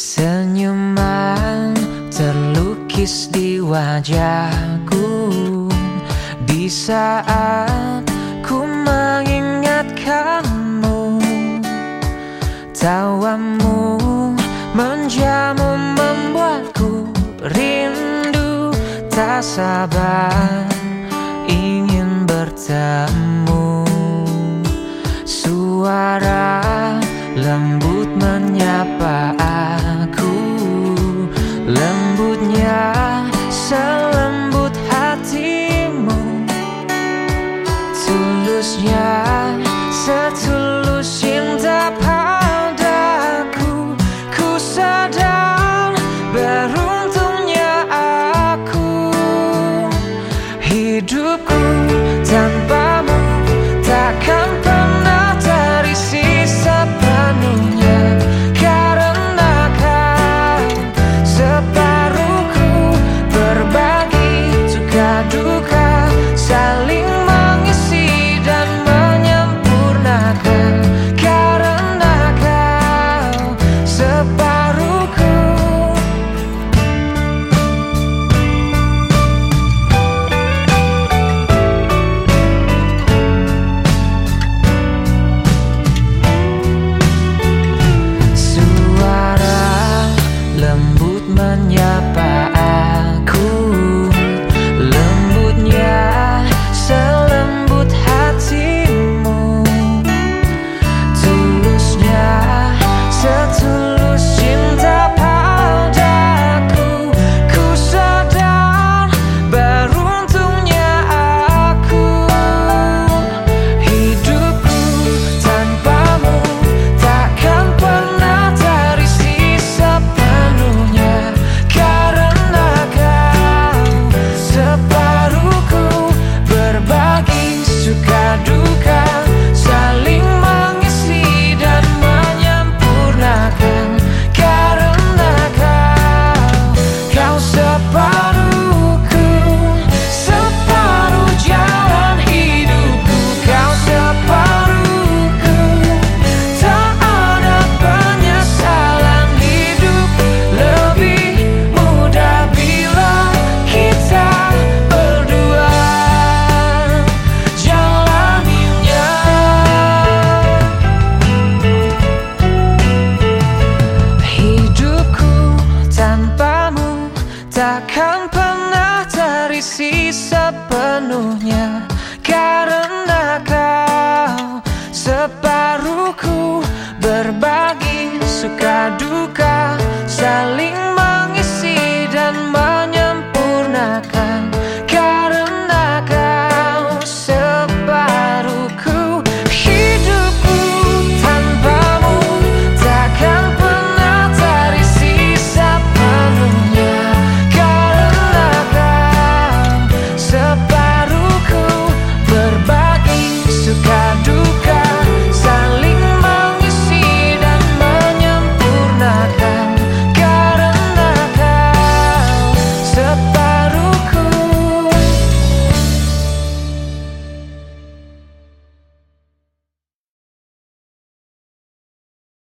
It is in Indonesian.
Senyuman terlukis di wajahku. Di saat ku mengingatkanmu Tawamu menjamu membuatku rindu. Tak sabar ingin bertemu. Suara lembut menyapa terisi sepenuhnya